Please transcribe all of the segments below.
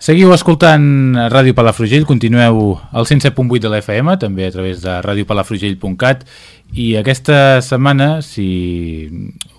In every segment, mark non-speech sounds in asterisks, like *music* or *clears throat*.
Seguiu escoltant Ràdio Palafrugell, continueu al 107.8 de l'FM, també a través de radiopalafrugell.cat i aquesta setmana, si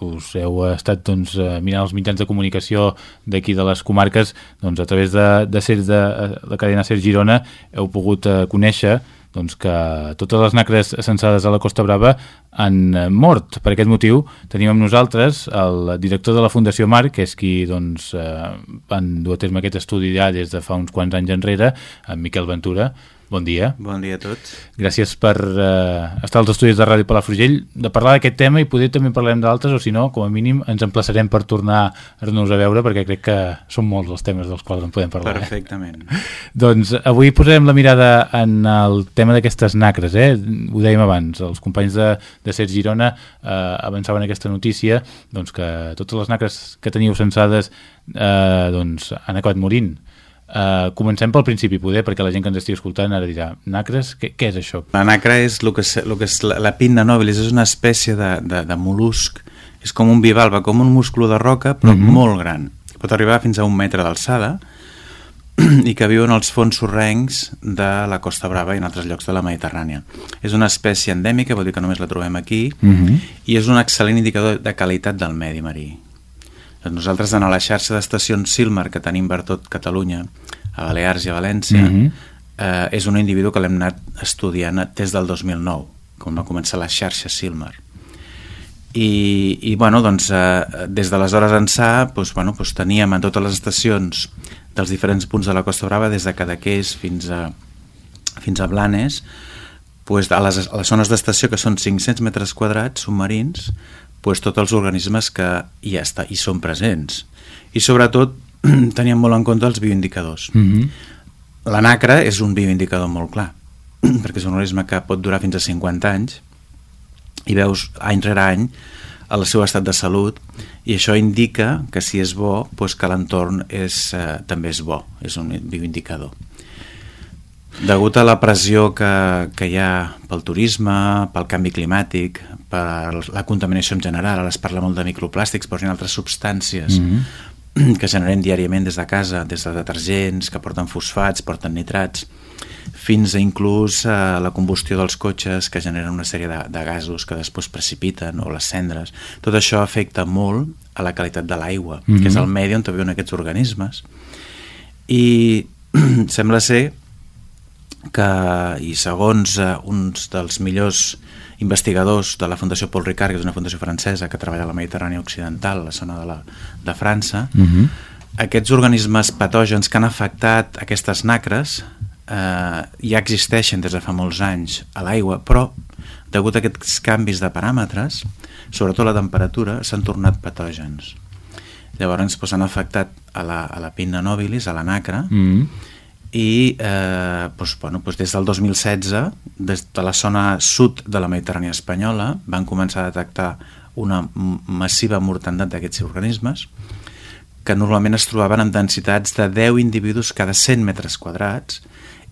us heu estat doncs, mirant els mitjans de comunicació d'aquí de les comarques, doncs a través de, de, Ser, de la cadena Ser Girona heu pogut eh, conèixer doncs que totes les nacres censades a la Costa Brava han eh, mort. Per aquest motiu tenim amb nosaltres el director de la Fundació Mar, que és qui doncs, eh, van dur a terme aquest estudi ja des de fa uns quants anys enrere, en Miquel Ventura, Bon dia. Bon dia a tots. Gràcies per uh, estar als estudis de Ràdio Palafrugell, de parlar d'aquest tema i poder també parlem d'altres, o si no, com a mínim ens emplaçarem per tornar a nos a veure, perquè crec que són molts els temes dels quals en podem parlar. Eh? Perfectament. Eh? *laughs* doncs avui posarem la mirada en el tema d'aquestes nacres, eh? ho dèiem abans, els companys de, de Ser Girona eh, avançaven aquesta notícia doncs que totes les nacres que teniu censades eh, doncs, han acabat morint. Uh, comencem pel principi, poder, perquè la gent que ens estigui escoltant ara dirà, nacres, què, què és això? La nacra és el que, és, el que és la, la pinna nobilis, és una espècie de, de, de mol·lusc, és com un bivalva, com un músculo de roca, però mm -hmm. molt gran. Pot arribar fins a un metre d'alçada *clears throat* i que viu en els fons sorrencs de la Costa Brava i en altres llocs de la Mediterrània. És una espècie endèmica, vol dir que només la trobem aquí, mm -hmm. i és un excel·lent indicador de qualitat del medi marí. Nosaltres en la xarxa d'estacions Silmar que tenim per tot Catalunya, a Balears i a València, mm -hmm. eh, és un individu que l'hem anat estudiant des del 2009, quan va començar la xarxa Silmar. I, i bueno, doncs, eh, des d'aleshores ençà doncs, bueno, doncs teníem en totes les estacions dels diferents punts de la Costa Brava, des de Cadaqués fins a, fins a Blanes, doncs, a, les, a les zones d'estació, que són 500 metres quadrats submarins, pues, tots els organismes que hi, està, hi són presents. I sobretot *clears throat* teníem molt en compte els bioindicadors. Mm -hmm. La nacra és un bioindicador molt clar, *clears throat* perquè és un organisme que pot durar fins a 50 anys i veus any rere any el seu estat de salut i això indica que si és bo doncs que l'entorn és, eh, també és bo, és un bioindicador. Degut a la pressió que, que hi ha pel turisme, pel canvi climàtic, per la contaminació en general, ara es parla molt de microplàstics, però hi ha altres substàncies mm -hmm. que generem diàriament des de casa, des de detergents, que porten fosfats, porten nitrats, fins a inclús a la combustió dels cotxes que generen una sèrie de, de gasos que després precipiten, o les cendres. Tot això afecta molt a la qualitat de l'aigua, mm -hmm. que és el medi on viuen aquests organismes. I *clears throat* sembla ser que, i segons uh, uns dels millors investigadors de la Fundació Paul Ricard, que és una fundació francesa que treballa a la Mediterrània Occidental, la zona de, la, de França, uh mhm. -huh. aquests organismes patògens que han afectat aquestes nacres eh, ja existeixen des de fa molts anys a l'aigua, però degut a aquests canvis de paràmetres, sobretot la temperatura, s'han tornat patògens. Llavors doncs, han afectat a la, a la pinna nobilis, a la nacra, uh mhm. -huh i eh, doncs, bueno, doncs des del 2016 des de la zona sud de la Mediterrània espanyola van començar a detectar una massiva mortandat d'aquests organismes que normalment es trobaven amb densitats de 10 individus cada 100 metres quadrats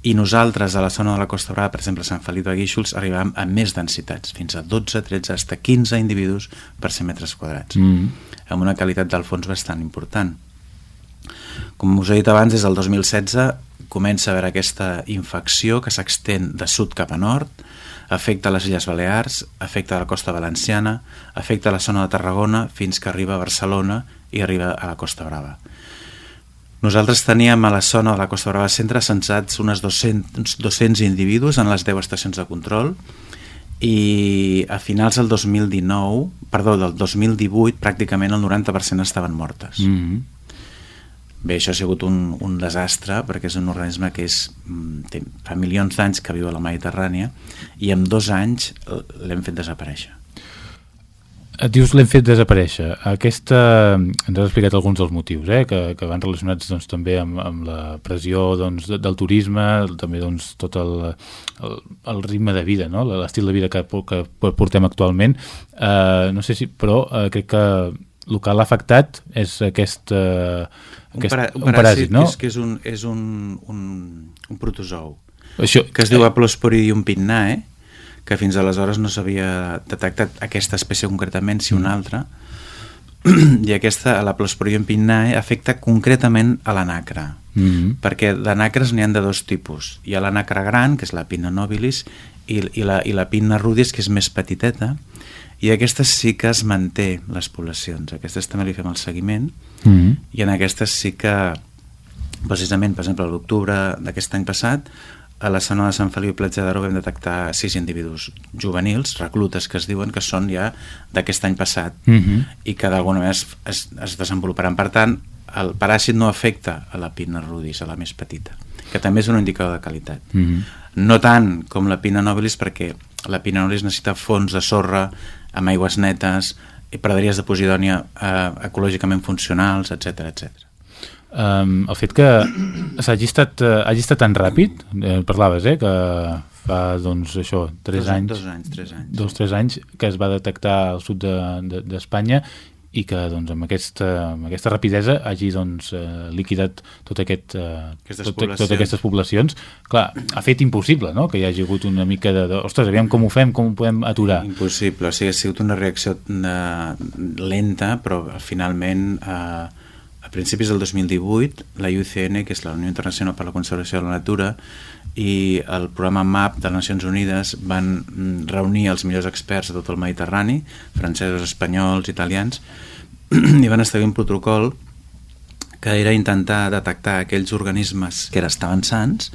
i nosaltres a la zona de la Costa Brava, per exemple, Sant Feliu de Guíxols, arribàvem a més densitats, fins a 12, 13, fins a 15 individus per 100 metres quadrats, mm. amb una qualitat del fons bastant important. Com us he dit abans, des del 2016 comença a haver aquesta infecció que s'extén de sud cap a nord, afecta les Illes Balears, afecta la costa valenciana, afecta la zona de Tarragona fins que arriba a Barcelona i arriba a la Costa Brava. Nosaltres teníem a la zona de la Costa Brava centre censats unes 200, 200 individus en les 10 estacions de control i a finals del 2019, perdó, del 2018 pràcticament el 90% estaven mortes. Mm -hmm Bé, això ha sigut un, un desastre perquè és un organisme que és, mm, té, fa milions d'anys que viu a la Mediterrània i en dos anys l'hem fet desaparèixer. Et dius l'hem fet desaparèixer. Aquesta, ens has explicat alguns dels motius, eh, que, que van relacionats doncs, també amb, amb la pressió doncs, del turisme, també doncs, tot el, el, el ritme de vida, no? l'estil de vida que, que portem actualment. Uh, no sé si, però uh, crec que el que l'ha afectat és aquest, uh, aquest un, un, un paràsit, no? És, que és un, és un, un, un protozou Això, que es diu eh... Aplosporidium pinnae que fins aleshores no s'havia detectat aquesta espècie concretament, si una mm. altra *clears throat* i aquesta, la Plosporium pinnae, afecta concretament a l'anacre. Mm -hmm. perquè d'anacres n'hi han de dos tipus. Hi ha l'anacre gran, que és la pinna nobilis, i, i, la, i la pinna rudis, que és més petiteta, i aquestes sí que es manté les poblacions. Aquestes també li fem el seguiment, mm -hmm. i en aquestes sí que, precisament, per exemple, a l'octubre d'aquest any passat, a la zona de Sant Feliu i Platja d'Aro vam detectar sis individus juvenils, reclutes que es diuen, que són ja d'aquest any passat mhm. -huh. i que d'alguna manera es, es, es desenvoluparan. Per tant, el paràsit no afecta a la pina rudis, a la més petita, que també és un indicador de qualitat. Mhm. -huh. No tant com la pina nobilis, perquè la pina nobilis necessita fons de sorra amb aigües netes i praderies de posidònia eh, ecològicament funcionals, etc etc um, el fet que *clears throat* s'hagi estat, uh, hagi estat tan ràpid, eh, parlaves, eh, que fa, doncs, això, 3 dos, anys... Dos anys, 3 anys. Dos, 3 anys, que es va detectar al sud d'Espanya de, de, i que doncs, amb, aquesta, amb aquesta rapidesa hagi doncs, eh, liquidat tot aquest, eh, aquestes tot, totes aquestes poblacions. Clar, ha fet impossible no? que hi hagi hagut una mica de, de... Ostres, aviam com ho fem, com ho podem aturar. Impossible, o sigui, ha sigut una reacció eh, lenta, però finalment... Eh, a principis del 2018, la UCN, que és la Unió Internacional per la Conservació de la Natura, i el programa MAP de les Nacions Unides van mm, reunir els millors experts de tot el Mediterrani, francesos, espanyols, italians, *clears throat* i van establir un protocol que era intentar detectar aquells organismes que estaven sants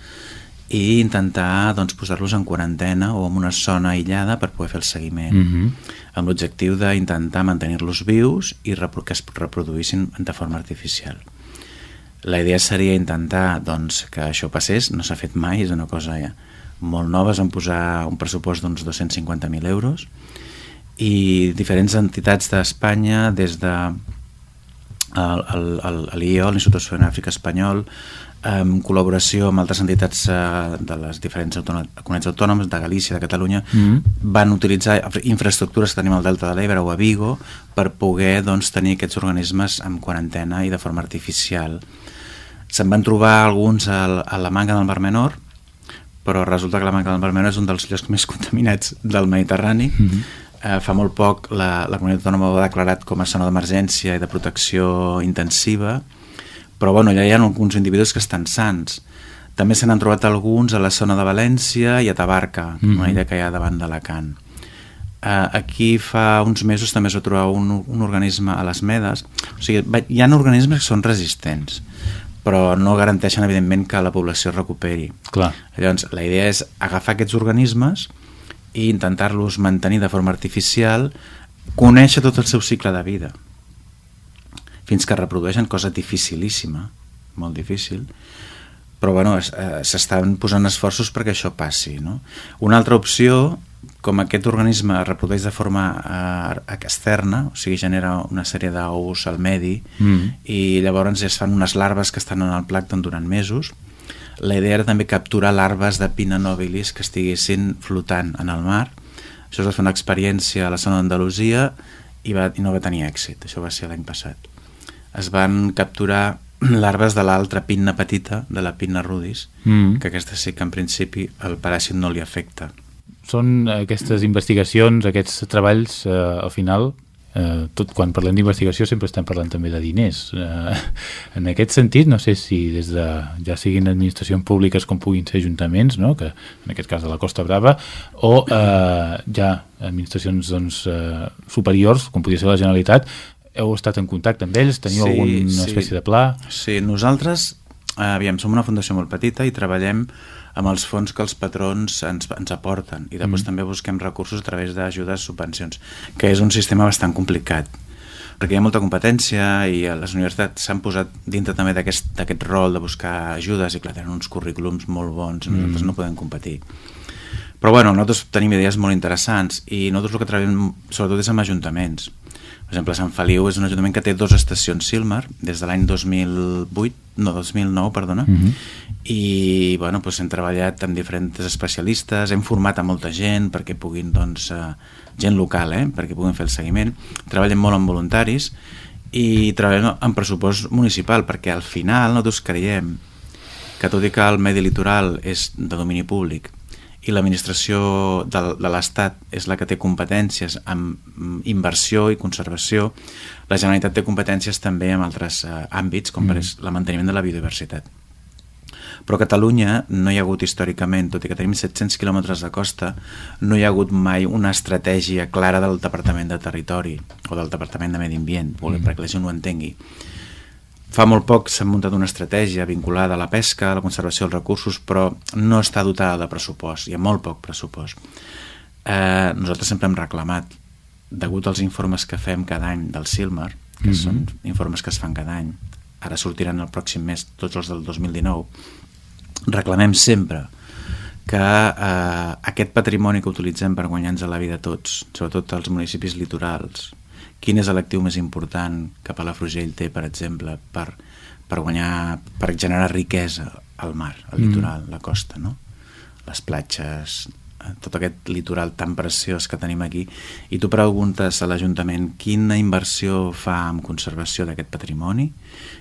i intentar doncs, posar-los en quarantena o en una zona aïllada per poder fer el seguiment mm -hmm. amb l'objectiu d'intentar mantenir-los vius i que es reproduïssin de forma artificial la idea seria intentar doncs, que això passés, no s'ha fet mai és una cosa ja molt nova es van posar un pressupost d'uns 250.000 euros i diferents entitats d'Espanya des de l'IO, l'Institut Oceanàfric Espanyol en col·laboració amb altres entitats eh, de les diferents comunitats autònomes de Galícia, de Catalunya, mm -hmm. van utilitzar infraestructures que tenim al Delta de l'Ebre o a Vigo per poder doncs, tenir aquests organismes en quarantena i de forma artificial. Se'n van trobar alguns a, a la manga del Mar Menor, però resulta que la manga del Mar Menor és un dels llocs més contaminats del Mediterrani. Mm -hmm. eh, fa molt poc la, la comunitat autònoma ho ha declarat com a zona d'emergència i de protecció intensiva, però bueno, allà hi ha alguns individus que estan sants també se n'han trobat alguns a la zona de València i a Tabarca mm -hmm. una idea que hi ha davant d'Alacant uh, aquí fa uns mesos també es va trobar un, un organisme a les medes o sigui, hi ha organismes que són resistents però no garanteixen evidentment que la població es recuperi Clar. llavors la idea és agafar aquests organismes i intentar-los mantenir de forma artificial conèixer tot el seu cicle de vida fins que reprodueixen, cosa dificilíssima, molt difícil, però bueno, eh, s'estan posant esforços perquè això passi. No? Una altra opció, com aquest organisme reprodueix de forma eh, externa, o sigui, genera una sèrie d'ous al medi, mm. i llavors es fan unes larves que estan en el plàcton durant mesos, la idea era també capturar larves de pina nobilis que estiguessin flotant en el mar. Això es va fer una experiència a la zona d'Andalusia i, va, i no va tenir èxit. Això va ser l'any passat es van capturar *clears throat* larves de l'altra pinna petita, de la pinna rudis, mm. que aquesta sí que en principi el paràsit no li afecta. Són aquestes investigacions, aquests treballs, eh, al final, eh, tot quan parlem d'investigació sempre estem parlant també de diners. Eh, en aquest sentit, no sé si des de, ja siguin administracions públiques com puguin ser ajuntaments, no? que en aquest cas de la Costa Brava, o eh, ja administracions doncs, eh, superiors, com podria ser la Generalitat, heu estat en contacte amb ells? Teniu sí, alguna sí. espècie de pla? Sí, nosaltres, eh, aviam, som una fundació molt petita i treballem amb els fons que els patrons ens, ens aporten i després mm. també busquem recursos a través d'ajudes, subvencions, que és un sistema bastant complicat perquè hi ha molta competència i les universitats s'han posat dintre també d'aquest rol de buscar ajudes i clar, tenen uns currículums molt bons, mm. nosaltres no podem competir. Però bueno, nosaltres tenim idees molt interessants i nosaltres el que treballem sobretot és amb ajuntaments per exemple, Sant Feliu és un ajuntament que té dues estacions Silmar des de l'any 2008, no, 2009, perdona, uh mhm. -huh. i bueno, doncs hem treballat amb diferents especialistes, hem format a molta gent perquè puguin, doncs, uh, gent local, eh, perquè puguin fer el seguiment. Treballem molt amb voluntaris i treballem amb pressupost municipal perquè al final nosaltres creiem que tot i que el medi litoral és de domini públic i l'administració de, de l'Estat és la que té competències en inversió i conservació, la Generalitat té competències també en altres eh, àmbits, com mm. per el manteniment de la biodiversitat. Però a Catalunya no hi ha hagut històricament, tot i que tenim 700 quilòmetres de costa, no hi ha hagut mai una estratègia clara del Departament de Territori o del Departament de Medi Ambient, mm. perquè la gent ho entengui. Fa molt poc s'ha muntat una estratègia vinculada a la pesca, a la conservació dels recursos, però no està dotada de pressupost, hi ha molt poc pressupost. Eh, nosaltres sempre hem reclamat, degut als informes que fem cada any del Silmar, que mm -hmm. són informes que es fan cada any, ara sortiran el pròxim mes tots els del 2019, reclamem sempre que eh, aquest patrimoni que utilitzem per guanyar-nos la vida tots, sobretot als municipis litorals, quin és l'actiu més important que Palafrugell té, per exemple, per, per guanyar, per generar riquesa al mar, al mm. litoral, la costa, no? Les platges, eh, tot aquest litoral tan preciós que tenim aquí, i tu preguntes a l'Ajuntament quina inversió fa en conservació d'aquest patrimoni,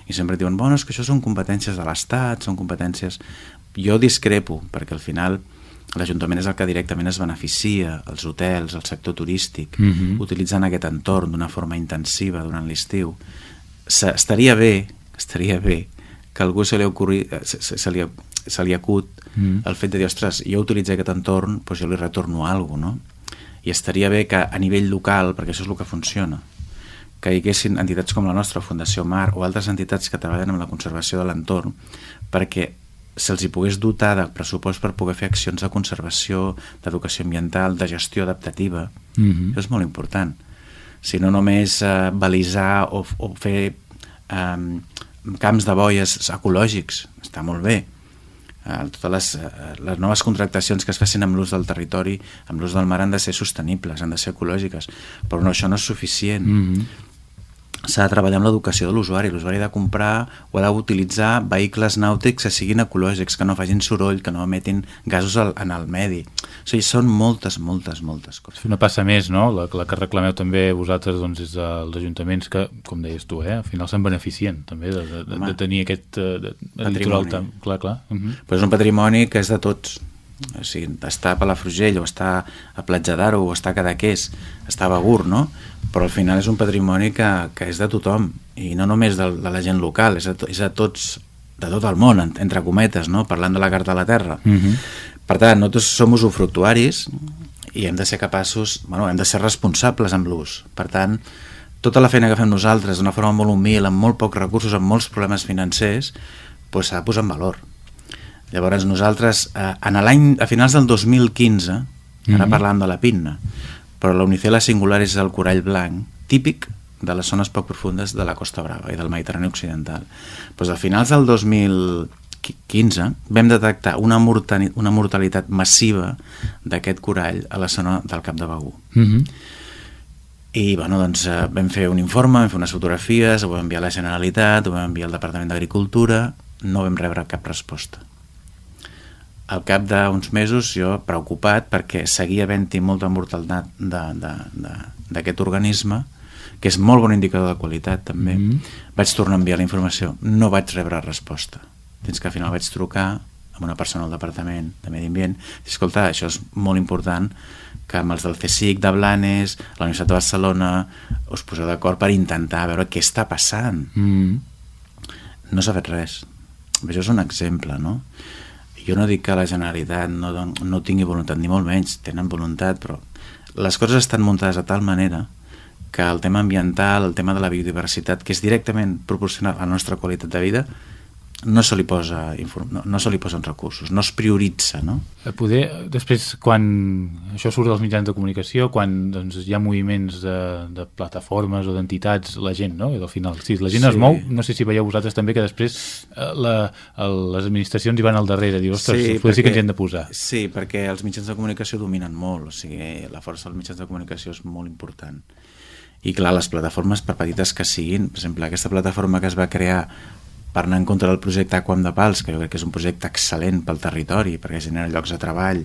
i sempre diuen, bueno, és que això són competències de l'Estat, són competències... Jo discrepo, perquè al final l'Ajuntament és el que directament es beneficia, els hotels, el sector turístic, uh mhm. -huh. utilitzant aquest entorn d'una forma intensiva durant l'estiu. Estaria bé, estaria bé que algú se li, ocorri, se, se, se, li, se li acut. -huh. el fet de dir, ostres, jo utilitzo aquest entorn, doncs jo li retorno alguna cosa, no? I estaria bé que a nivell local, perquè això és el que funciona, que hi haguessin entitats com la nostra, Fundació Mar, o altres entitats que treballen amb la conservació de l'entorn, perquè se'ls hi pogués dotar de pressupost per poder fer accions de conservació, d'educació ambiental, de gestió adaptativa. Mm -hmm. Això és molt important. Si no només eh, balisar o, o fer eh, camps de boies ecològics, està molt bé. Eh, totes les, eh, les noves contractacions que es facin amb l'ús del territori, amb l'ús del mar, han de ser sostenibles, han de ser ecològiques, però no, això no és suficient. Mm -hmm s'ha de treballar amb l'educació de l'usuari. L'usuari ha de comprar o ha d'utilitzar vehicles nàutics que siguin ecològics, que no facin soroll, que no emetin gasos al, en el medi. O sigui, són moltes, moltes, moltes coses. Una passa més, no? La, la que reclameu també vosaltres doncs, és els ajuntaments que, com deies tu, eh, al final se'n beneficien també de, de, de, de tenir aquest eh, de, de litoral tan... Clar, clar. Uh -huh. Però és un patrimoni que és de tots o sigui, està a Palafrugell o està a Platja d'Aro o està a Cadaqués, està a Begur, no? Però al final és un patrimoni que, que és de tothom i no només de, de la gent local, és a, és a tots, de tot el món, entre cometes, no? Parlant de la Carta de la Terra. Uh mhm. -huh. Per tant, nosaltres som usufructuaris i hem de ser capaços, bueno, hem de ser responsables amb l'ús. Per tant, tota la feina que fem nosaltres d'una forma molt humil, amb molt pocs recursos, amb molts problemes financers, s'ha pues, de posar en valor Llavors nosaltres, eh, en l'any a finals del 2015, ara mm -hmm. parlant de la pinna, però la Unicela singular és el corall blanc, típic de les zones poc profundes de la Costa Brava i del Mediterrani Occidental. Pues a finals del 2015 vam detectar una, una mortalitat massiva d'aquest corall a la zona del Cap de Begú. Mm -hmm. I bueno, doncs, eh, vam fer un informe, vam fer unes fotografies, ho vam enviar a la Generalitat, ho vam enviar al Departament d'Agricultura, no vam rebre cap resposta al cap d'uns mesos jo preocupat perquè seguia havent-hi molta mortalitat d'aquest organisme que és molt bon indicador de qualitat també mm -hmm. vaig tornar a enviar la informació no vaig rebre resposta fins que al final vaig trucar amb una persona al departament de Medi Ambient i escolta, això és molt important que amb els del CSIC de Blanes la Universitat de Barcelona us poseu d'acord per intentar veure què està passant mm -hmm. no s'ha fet res això és un exemple no? Jo no dic que la Generalitat no, no tingui voluntat, ni molt menys, tenen voluntat, però les coses estan muntades de tal manera que el tema ambiental, el tema de la biodiversitat, que és directament proporcional a la nostra qualitat de vida, no se li posa no, no se li posen recursos, no es prioritza no? Poder, després quan això surt dels mitjans de comunicació quan doncs, hi ha moviments de, de plataformes o d'entitats, la gent no? I al final, sí, la gent sí. es mou, no sé si veieu vosaltres també que després eh, la, el, les administracions hi van al darrere, diu, ostres, sí, perquè, sí que ens hem de posar Sí, perquè els mitjans de comunicació dominen molt, o sigui, la força dels mitjans de comunicació és molt important i clar, les plataformes, per petites que siguin, per exemple, aquesta plataforma que es va crear per anar en contra del projecte Aquam de Pals, que jo crec que és un projecte excel·lent pel territori, perquè genera llocs de treball,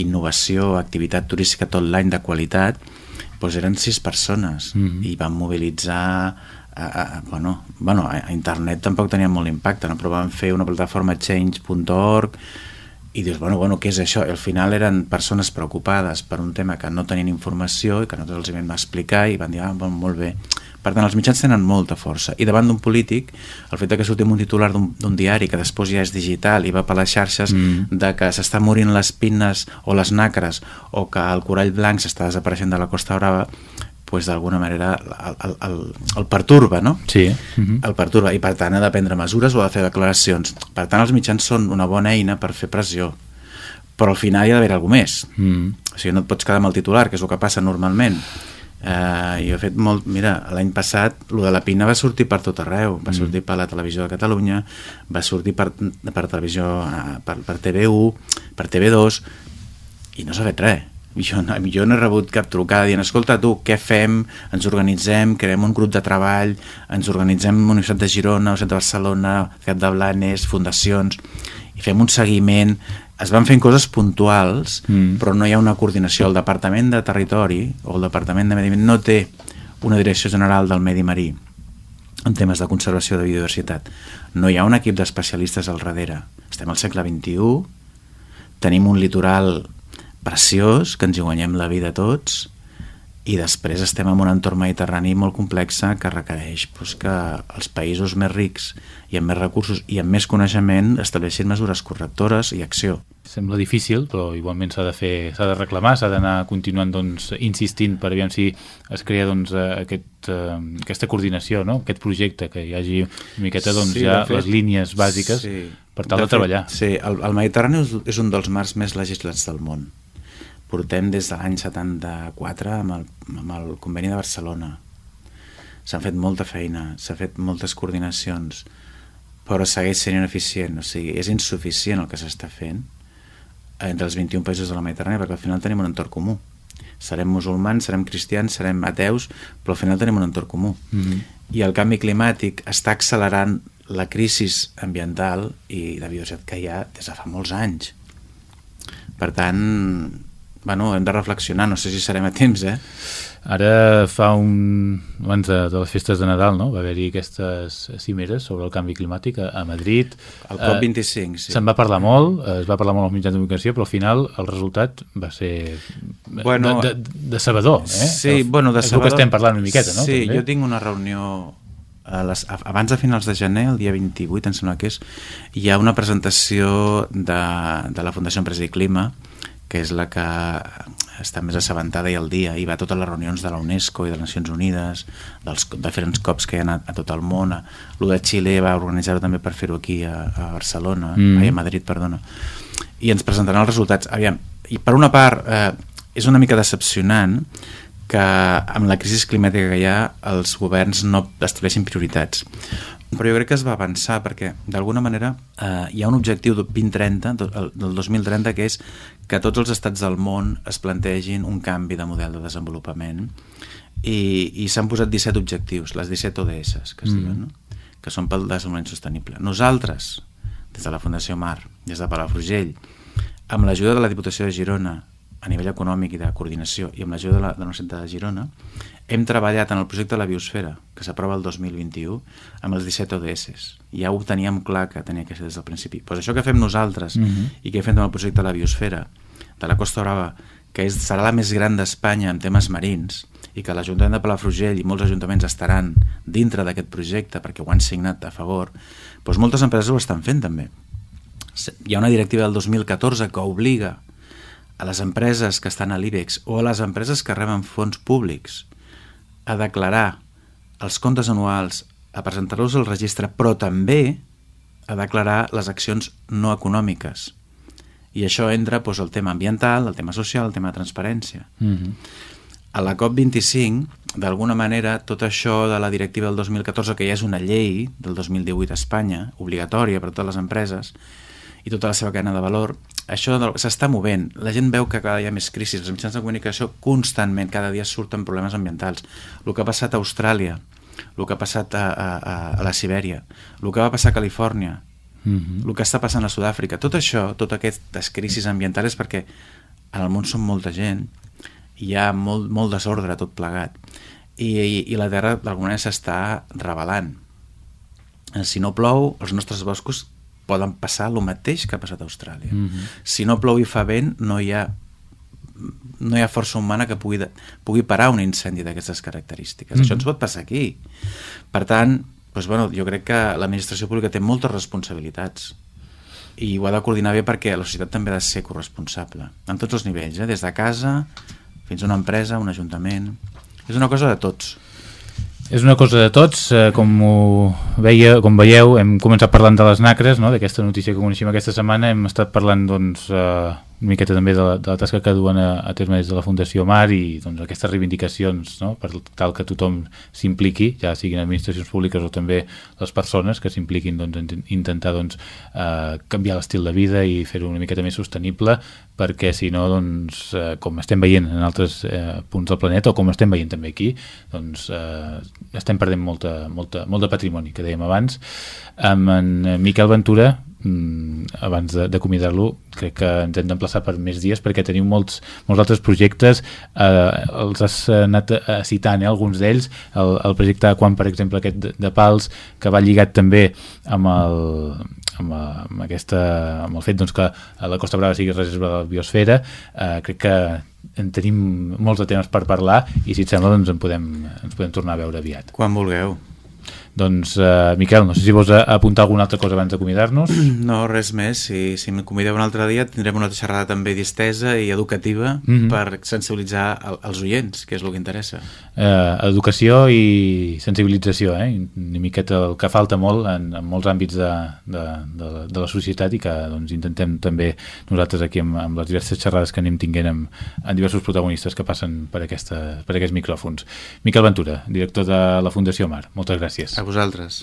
innovació, activitat turística tot l'any de qualitat, doncs eren sis persones mm -hmm. i van mobilitzar a, a, bueno, bueno, a internet tampoc tenia molt impacte, no? però van fer una plataforma change.org i dius, bueno, bueno, què és això? I al final eren persones preocupades per un tema que no tenien informació i que nosaltres els vam explicar i van dir, ah, bon, molt bé. Per tant, els mitjans tenen molta força. I davant d'un polític, el fet que sortim un titular d'un diari que després ja és digital i va per les xarxes, mm. de que s'està morint les pines o les nacres o que el corall blanc s'està desapareixent de la Costa Brava, pues, d'alguna manera el, el, el, el perturba, no? Sí. Uh -huh. El perturba, i per tant ha de prendre mesures o ha de fer declaracions. Per tant, els mitjans són una bona eina per fer pressió, però al final hi ha d'haver alguna més. Uh mm. -huh. O sigui, no et pots quedar amb el titular, que és el que passa normalment. Uh, jo he fet molt... Mira, l'any passat, lo de la Pina va sortir per tot arreu. Va mm. sortir per la televisió de Catalunya, va sortir per, per televisió, uh, per, per TV1, per TV2, i no s'ha fet res jo no, jo no he rebut cap trucada dient, escolta tu, què fem? Ens organitzem, creem un grup de treball, ens organitzem Universitat de Girona, Universitat de Barcelona, Ciutat de Blanes, fundacions, i fem un seguiment. Es van fent coses puntuals, mm. però no hi ha una coordinació. El Departament de Territori o el Departament de Medi Ambient no té una direcció general del medi marí en temes de conservació de biodiversitat. No hi ha un equip d'especialistes al darrere. Estem al segle XXI, tenim un litoral preciós, que ens hi guanyem la vida tots, i després estem en un entorn mediterrani molt complex que requereix doncs, que els països més rics i amb més recursos i amb més coneixement estableixin mesures correctores i acció. Sembla difícil, però igualment s'ha de fer, s'ha de reclamar, s'ha d'anar continuant doncs, insistint per aviam si es crea doncs, aquest, uh, aquesta coordinació, no? aquest projecte, que hi hagi una miqueta doncs, sí, ja fet, les línies bàsiques sí, per tal de, de treballar. Sí, el, el Mediterrani és un dels mars més legislats del món portem des de l'any 74 amb el, amb el conveni de Barcelona. S'han fet molta feina, s'han fet moltes coordinacions, però segueix sent ineficient, o sigui, és insuficient el que s'està fent entre els 21 països de la Mediterrània, perquè al final tenim un entorn comú. Serem musulmans, serem cristians, serem ateus, però al final tenim un entorn comú. Mm -hmm. I el canvi climàtic està accelerant la crisi ambiental i de biodiversitat que hi ha des de fa molts anys. Per tant, bueno, hem de reflexionar, no sé si serem a temps, eh? Ara fa un... abans de, de les festes de Nadal, no? Va haver-hi aquestes cimeres sobre el canvi climàtic a, a Madrid. El COP25, eh, sí. Se'n va parlar molt, es va parlar molt als mitjans de comunicació, però al final el resultat va ser bueno, de, de, de sabador, eh? Sí, el, bueno, de sabador. que estem parlant una miqueta, no? Sí, També. jo tinc una reunió a les, abans de finals de gener, el dia 28, em sembla que és, hi ha una presentació de, de la Fundació Empresa i Clima, que és la que està més assabentada i al dia i va a totes les reunions de la UNESCO i de les Nacions Unides, dels diferents cops que hi ha anat a tot el món. Lo de Xile va organitzar-ho també per fer-ho aquí a, a Barcelona, mm. ai, a Madrid, perdona. I ens presentaran els resultats. Aviam, i per una part, eh, és una mica decepcionant que amb la crisi climàtica que hi ha els governs no estableixin prioritats però jo crec que es va avançar perquè d'alguna manera eh, hi ha un objectiu del 2030, del 2030 que és que tots els estats del món es plantegin un canvi de model de desenvolupament i, i s'han posat 17 objectius, les 17 ODS que es mm. diuen, no? que són pel desenvolupament sostenible. Nosaltres, des de la Fundació Mar, des de Palafrugell, amb l'ajuda de la Diputació de Girona, a nivell econòmic i de coordinació, i amb l'ajuda de la, de la Universitat de Girona, hem treballat en el projecte de la biosfera, que s'aprova el 2021, amb els 17 ODS. Ja ho teníem clar que tenia que ser des del principi. Pues això que fem nosaltres uh mhm. -huh. i que fem amb el projecte de la biosfera de la Costa Brava, que és, serà la més gran d'Espanya en temes marins, i que l'Ajuntament de Palafrugell i molts ajuntaments estaran dintre d'aquest projecte perquè ho han signat a favor, doncs moltes empreses ho estan fent també. Hi ha una directiva del 2014 que obliga a les empreses que estan a l'IBEX o a les empreses que reben fons públics a declarar els comptes anuals, a presentar-los al registre, però també a declarar les accions no econòmiques. I això entra doncs, el tema ambiental, el tema social, el tema de transparència. Mm -hmm. A la COP25, d'alguna manera, tot això de la directiva del 2014, que ja és una llei del 2018 a Espanya, obligatòria per a totes les empreses, i tota la seva cadena de valor, això s'està movent. La gent veu que cada dia hi ha més crisis. Els mitjans de comunicació constantment, cada dia surten problemes ambientals. El que ha passat a Austràlia, el que ha passat a, a, a la Sibèria, el que va passar a Califòrnia, uh -huh. el que està passant a Sud-àfrica, tot això, totes aquestes crisis ambientals perquè en el món som molta gent, hi ha molt, molt desordre tot plegat i, i, i la Terra d'alguna manera s'està revelant. Si no plou, els nostres boscos poden passar el mateix que ha passat a Austràlia. Mm -hmm. Si no plou i fa vent, no hi ha no hi ha força humana que pugui, de, pugui parar un incendi d'aquestes característiques. Mm -hmm. Això ens pot passar aquí. Per tant, doncs, bueno, jo crec que l'administració pública té moltes responsabilitats i ho ha de coordinar bé perquè la societat també ha de ser corresponsable, en tots els nivells, eh? des de casa fins a una empresa, un ajuntament... És una cosa de tots. És una cosa de tots, eh, com, ho veia, com veieu, hem començat parlant de les nacres, no? d'aquesta notícia que coneixem aquesta setmana, hem estat parlant doncs, eh, una miqueta també de la, de la tasca que duen a, a terme des de la Fundació Mar i doncs, aquestes reivindicacions no? per tal que tothom s'impliqui, ja siguin administracions públiques o també les persones que s'impliquin doncs, en intentar doncs, eh, canviar l'estil de vida i fer-ho una miqueta més sostenible perquè si no, doncs, eh, com estem veient en altres eh, punts del planeta o com estem veient també aquí, doncs eh, estem perdent molta, molta, molt de patrimoni, que dèiem abans. Amb en Miquel Ventura mm, abans d'acomiadar-lo crec que ens hem d'emplaçar per més dies perquè teniu molts, molts altres projectes eh, els has anat eh, citant eh, alguns d'ells, el, el projecte Quan per exemple aquest de, de Pals que va lligat també amb el amb, amb, aquesta, amb el fet doncs, que la Costa Brava sigui reserva de la biosfera eh, crec que en tenim molts de temes per parlar i si et sembla doncs en podem, ens podem tornar a veure aviat. Quan vulgueu. Doncs, uh, Miquel, no sé si vols apuntar alguna altra cosa abans d'acomiadar-nos. *clears throat* No, res més. Si, si m'hi convideu un altre dia tindrem una xerrada també distesa i educativa mm -hmm. per sensibilitzar el, els oients, que és el que interessa. Uh, educació i sensibilització, eh? una miqueta el que falta molt en, en molts àmbits de, de, de, de la societat i que doncs, intentem també nosaltres aquí amb, amb les diverses xerrades que anem tinguent amb, amb diversos protagonistes que passen per, aquesta, per aquests micròfons. Miquel Ventura, director de la Fundació Mar, moltes gràcies. A vosaltres.